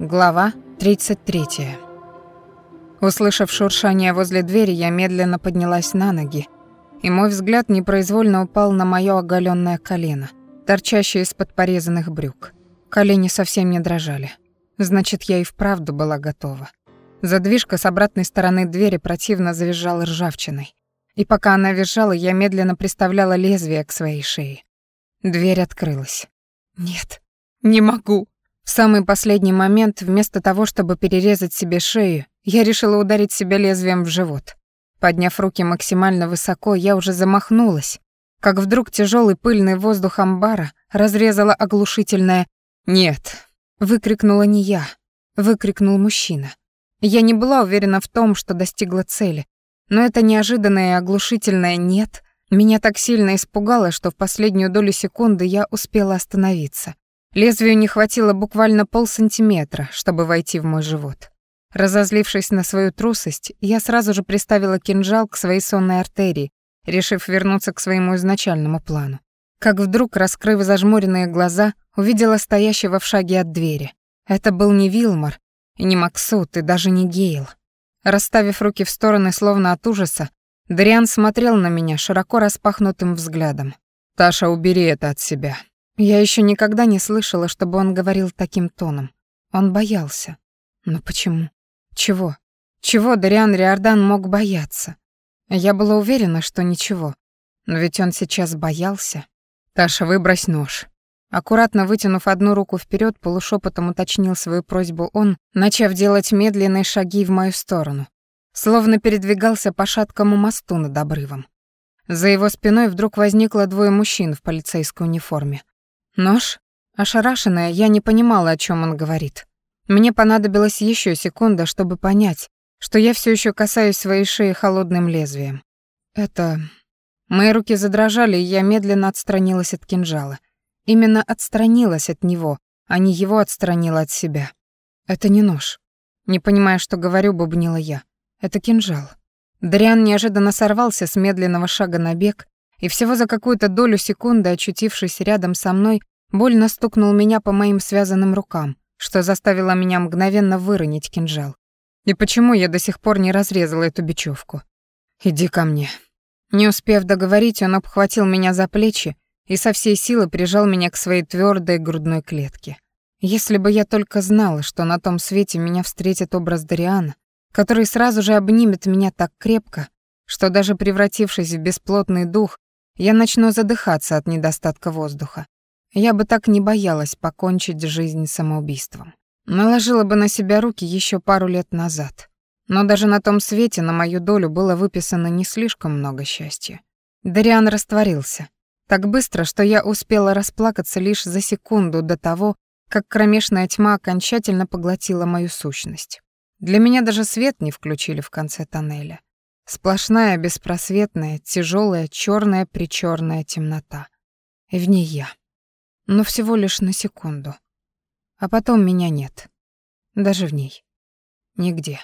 Глава 33. Услышав шуршание возле двери, я медленно поднялась на ноги, и мой взгляд непроизвольно упал на моё оголённое колено, торчащее из-под порезанных брюк. Колени совсем не дрожали. Значит, я и вправду была готова. Задвижка с обратной стороны двери противно завизжала ржавчиной. И пока она визжала, я медленно приставляла лезвие к своей шее. Дверь открылась. «Нет, не могу», в самый последний момент, вместо того, чтобы перерезать себе шею, я решила ударить себя лезвием в живот. Подняв руки максимально высоко, я уже замахнулась, как вдруг тяжелый пыльный воздух амбара разрезала оглушительное «Нет!» Выкрикнула не я, выкрикнул мужчина. Я не была уверена в том, что достигла цели, но это неожиданное и оглушительное «нет» меня так сильно испугало, что в последнюю долю секунды я успела остановиться. Лезвию не хватило буквально полсантиметра, чтобы войти в мой живот. Разозлившись на свою трусость, я сразу же приставила кинжал к своей сонной артерии, решив вернуться к своему изначальному плану. Как вдруг, раскрыв зажмуренные глаза, увидела стоящего в шаге от двери. Это был не Вилмор, и не Максут, и даже не Гейл. Расставив руки в стороны, словно от ужаса, Дриан смотрел на меня широко распахнутым взглядом. «Таша, убери это от себя. Я еще никогда не слышала, чтобы он говорил таким тоном. Он боялся. Но почему? Чего? Чего Дариан Риордан мог бояться? Я была уверена, что ничего. Но ведь он сейчас боялся. «Таша, выбрось нож». Аккуратно вытянув одну руку вперед, полушепотом уточнил свою просьбу он, начав делать медленные шаги в мою сторону, словно передвигался по шаткому мосту над обрывом. За его спиной вдруг возникло двое мужчин в полицейской униформе. Нож? Ошарашенная, я не понимала, о чем он говорит. Мне понадобилась еще секунда, чтобы понять, что я все еще касаюсь своей шеи холодным лезвием. Это... Мои руки задрожали, и я медленно отстранилась от кинжала. Именно отстранилась от него, а не его отстранила от себя. Это не нож. Не понимая, что говорю, бубнила я. Это кинжал. Дриан неожиданно сорвался с медленного шага на бег и всего за какую-то долю секунды, очутившись рядом со мной, больно стукнул меня по моим связанным рукам, что заставило меня мгновенно выронить кинжал. И почему я до сих пор не разрезала эту бечевку? «Иди ко мне». Не успев договорить, он обхватил меня за плечи и со всей силы прижал меня к своей твердой грудной клетке. Если бы я только знала, что на том свете меня встретит образ Дариана, который сразу же обнимет меня так крепко, что даже превратившись в бесплотный дух, я начну задыхаться от недостатка воздуха. Я бы так не боялась покончить жизнь самоубийством. Наложила бы на себя руки еще пару лет назад. Но даже на том свете на мою долю было выписано не слишком много счастья. Дариан растворился. Так быстро, что я успела расплакаться лишь за секунду до того, как кромешная тьма окончательно поглотила мою сущность. Для меня даже свет не включили в конце тоннеля. Сплошная, беспросветная, тяжелая, черная причерная темнота. И в ней я. Но всего лишь на секунду. А потом меня нет. Даже в ней. Нигде.